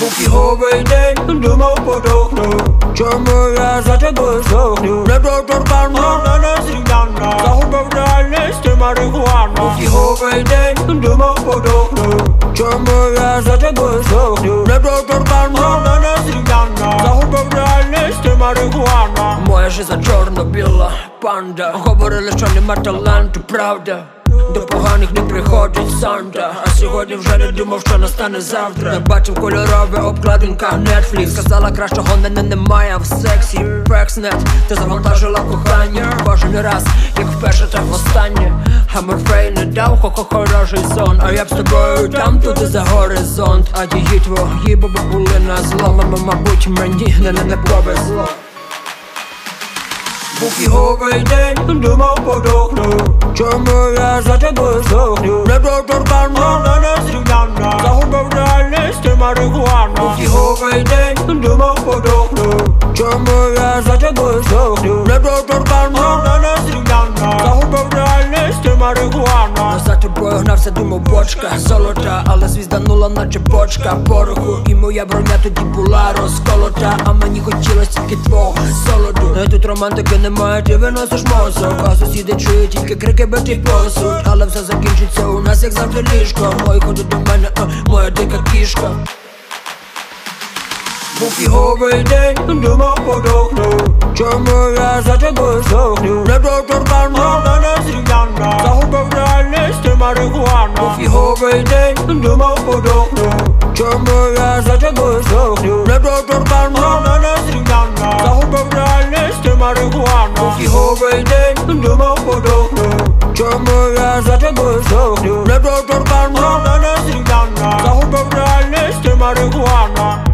Póki chowej dzień duma potochną Czemu ja za ciebie zdochnę? na nas zmiana Zachowywalny z marihuana Póki chowej dzień duma potochną Czemu ja za ciebie zdochnę? na nas zmiana Zachowywalny z marihuana Moja жиза чорно-біла панда Говорили, що нема таланту, правда До поганих не приходить Санта А сьогодні вже не думав, що настане завтра Не бачив кольорове обкладинка Netflix Сказала кращого не немає в сексі Пекснет, ти завантажила кохання Кожен раз, як вперше, та останнє Хамерфей не дав хо-хо хорожий сон А я б з тобою там туди за горизонт А дії твої бо були на зло Мама, мабуть, мені не не повезло Boekie overden, doe me op ja, zet je bezig nu Net uit het kan, ja, dan is het dan Zag op op de lijst, me ja, zet je bezig nu Net марихуана Назад у бою думав бочка золота, але звізданула, наче бочка пороху І моя броня тоді була розколота, а мені хотілось тільки твого солоду Ну тут романтики немає, ти виносиш мозок А сусіди чують тільки крики, битий посуд Але все закінчиться у нас, як завжди ліжко Мої ходи до мене, а, моя дика кішка був фіговий день, думав подохну Чому я за тебе здохну? Не доторканно marijuana Of je hoofdbrein de mokodokno Chambera zaten bozokno Net wat er kan Anana sringana Zahubabna liste marijuana Of je hoofdbrein de mokodokno Chambera zaten bozokno Net no, er kan Anana sringana Zahubabna liste marijuana